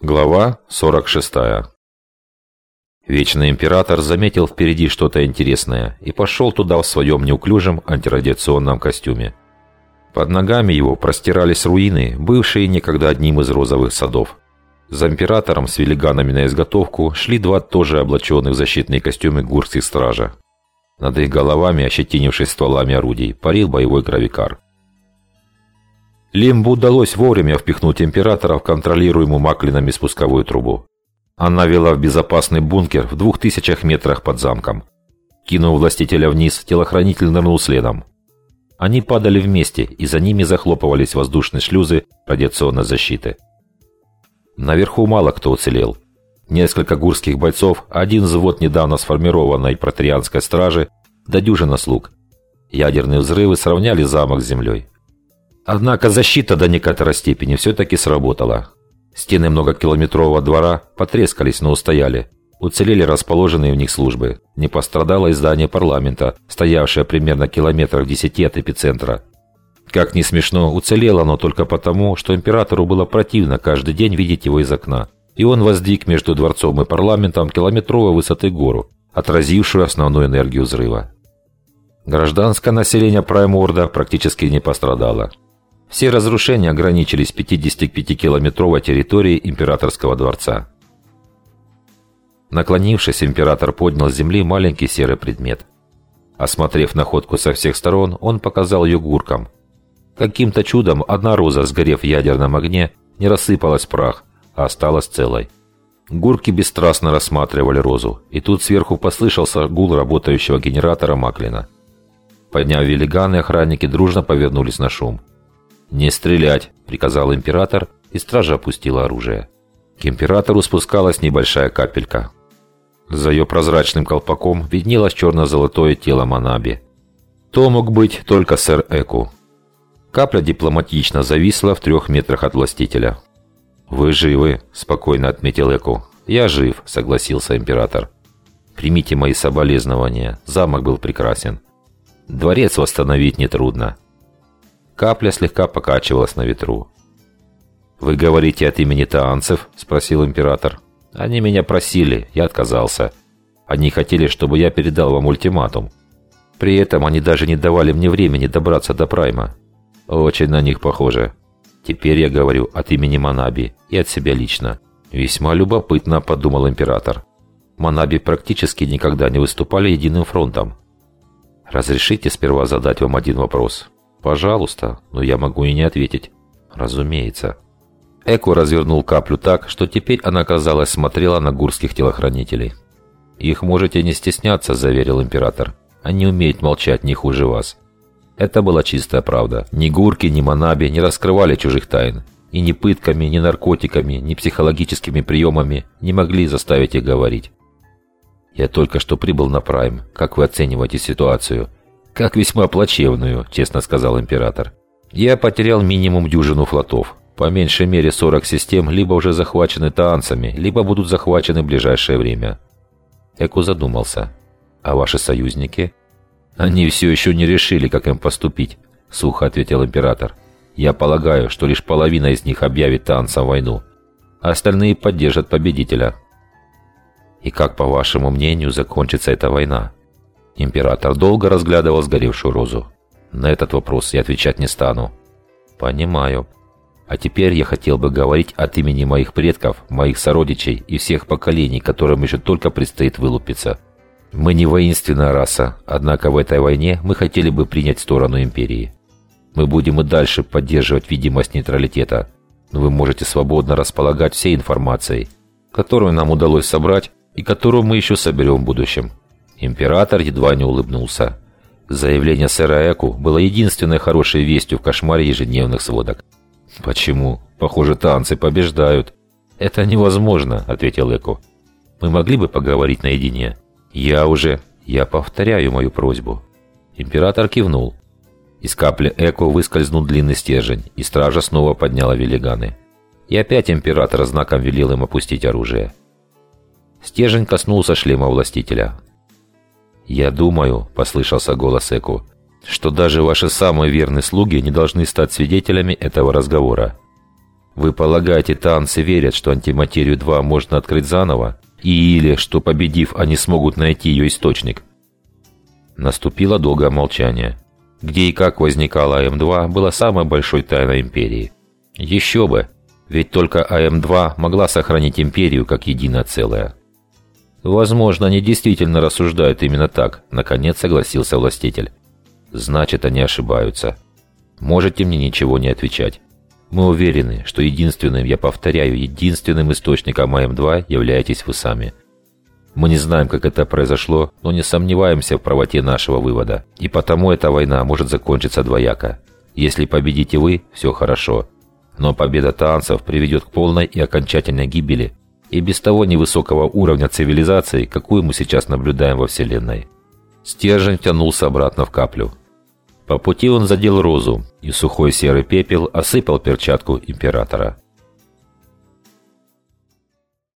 Глава 46 Вечный император заметил впереди что-то интересное и пошел туда в своем неуклюжем антирадиационном костюме. Под ногами его простирались руины, бывшие некогда одним из розовых садов. За императором с велиганами на изготовку шли два тоже облаченных в защитные костюмы гурских стража. Над их головами, ощетинившись стволами орудий, парил боевой гравикар. Лимбу удалось вовремя впихнуть императора в контролируемую маклинами спусковую трубу. Она вела в безопасный бункер в двух тысячах метрах под замком. Кинув властителя вниз, телохранитель нырнул следом. Они падали вместе, и за ними захлопывались воздушные шлюзы радиационной защиты. Наверху мало кто уцелел. Несколько гурских бойцов, один взвод недавно сформированной протрианской стражи, да дюжина слуг. Ядерные взрывы сравняли замок с землей. Однако защита до некоторой степени все-таки сработала. Стены многокилометрового двора потрескались, но устояли. Уцелели расположенные в них службы. Не пострадало и здание парламента, стоявшее примерно километрах десяти от эпицентра. Как ни смешно, уцелело оно только потому, что императору было противно каждый день видеть его из окна. И он воздвиг между дворцом и парламентом километровой высоты гору, отразившую основную энергию взрыва. Гражданское население Прайморда практически не пострадало. Все разрушения ограничились 55-километровой территорией императорского дворца. Наклонившись, император поднял с земли маленький серый предмет. Осмотрев находку со всех сторон, он показал ее гуркам. Каким-то чудом одна роза, сгорев в ядерном огне, не рассыпалась в прах, а осталась целой. Гурки бесстрастно рассматривали розу, и тут сверху послышался гул работающего генератора Маклина. Подняв велиганы, охранники дружно повернулись на шум. «Не стрелять!» – приказал император, и стража опустила оружие. К императору спускалась небольшая капелька. За ее прозрачным колпаком виднелось черно-золотое тело Манаби. То мог быть только сэр Эку. Капля дипломатично зависла в трех метрах от властителя. «Вы живы», – спокойно отметил Эку. «Я жив», – согласился император. «Примите мои соболезнования. Замок был прекрасен. Дворец восстановить нетрудно. Капля слегка покачивалась на ветру. «Вы говорите от имени таанцев?» – спросил император. «Они меня просили, я отказался. Они хотели, чтобы я передал вам ультиматум. При этом они даже не давали мне времени добраться до Прайма. Очень на них похоже. Теперь я говорю от имени Манаби и от себя лично. Весьма любопытно, подумал император. Манаби практически никогда не выступали единым фронтом. Разрешите сперва задать вам один вопрос. «Пожалуйста, но я могу и не ответить». «Разумеется». Эко развернул каплю так, что теперь она, казалось, смотрела на гурских телохранителей. «Их можете не стесняться», – заверил император. «Они умеют молчать не хуже вас». Это была чистая правда. Ни гурки, ни манаби не раскрывали чужих тайн. И ни пытками, ни наркотиками, ни психологическими приемами не могли заставить их говорить. «Я только что прибыл на Прайм. Как вы оцениваете ситуацию?» «Как весьма плачевную», — честно сказал император. «Я потерял минимум дюжину флотов. По меньшей мере 40 систем либо уже захвачены таанцами, либо будут захвачены в ближайшее время». Эку задумался. «А ваши союзники?» «Они все еще не решили, как им поступить», — сухо ответил император. «Я полагаю, что лишь половина из них объявит танцам войну. А остальные поддержат победителя». «И как, по вашему мнению, закончится эта война?» Император долго разглядывал сгоревшую розу. На этот вопрос я отвечать не стану. Понимаю. А теперь я хотел бы говорить от имени моих предков, моих сородичей и всех поколений, которым еще только предстоит вылупиться. Мы не воинственная раса, однако в этой войне мы хотели бы принять сторону империи. Мы будем и дальше поддерживать видимость нейтралитета, но вы можете свободно располагать всей информацией, которую нам удалось собрать и которую мы еще соберем в будущем. Император едва не улыбнулся. Заявление сэра Эку было единственной хорошей вестью в кошмаре ежедневных сводок. «Почему? Похоже, танцы побеждают». «Это невозможно», — ответил Эку. «Мы могли бы поговорить наедине?» «Я уже...» «Я повторяю мою просьбу». Император кивнул. Из капли Эко выскользнул длинный стержень, и стража снова подняла велиганы. И опять император знаком велел им опустить оружие. Стержень коснулся шлема властителя. «Я думаю», — послышался голос Эку, «что даже ваши самые верные слуги не должны стать свидетелями этого разговора. Вы полагаете, танцы верят, что антиматерию-2 можно открыть заново? Или, что победив, они смогут найти ее источник? Наступило долгое молчание. Где и как возникала АМ-2, было самой большой тайной Империи. Еще бы, ведь только АМ-2 могла сохранить Империю как единое целое. Возможно, они действительно рассуждают именно так, наконец согласился властитель. Значит, они ошибаются. Можете мне ничего не отвечать. Мы уверены, что единственным, я повторяю, единственным источником АМ-2 являетесь вы сами. Мы не знаем, как это произошло, но не сомневаемся в правоте нашего вывода. И потому эта война может закончиться двояко. Если победите вы, все хорошо. Но победа танцев приведет к полной и окончательной гибели и без того невысокого уровня цивилизации, какую мы сейчас наблюдаем во Вселенной. Стержень тянулся обратно в каплю. По пути он задел розу, и сухой серый пепел осыпал перчатку императора.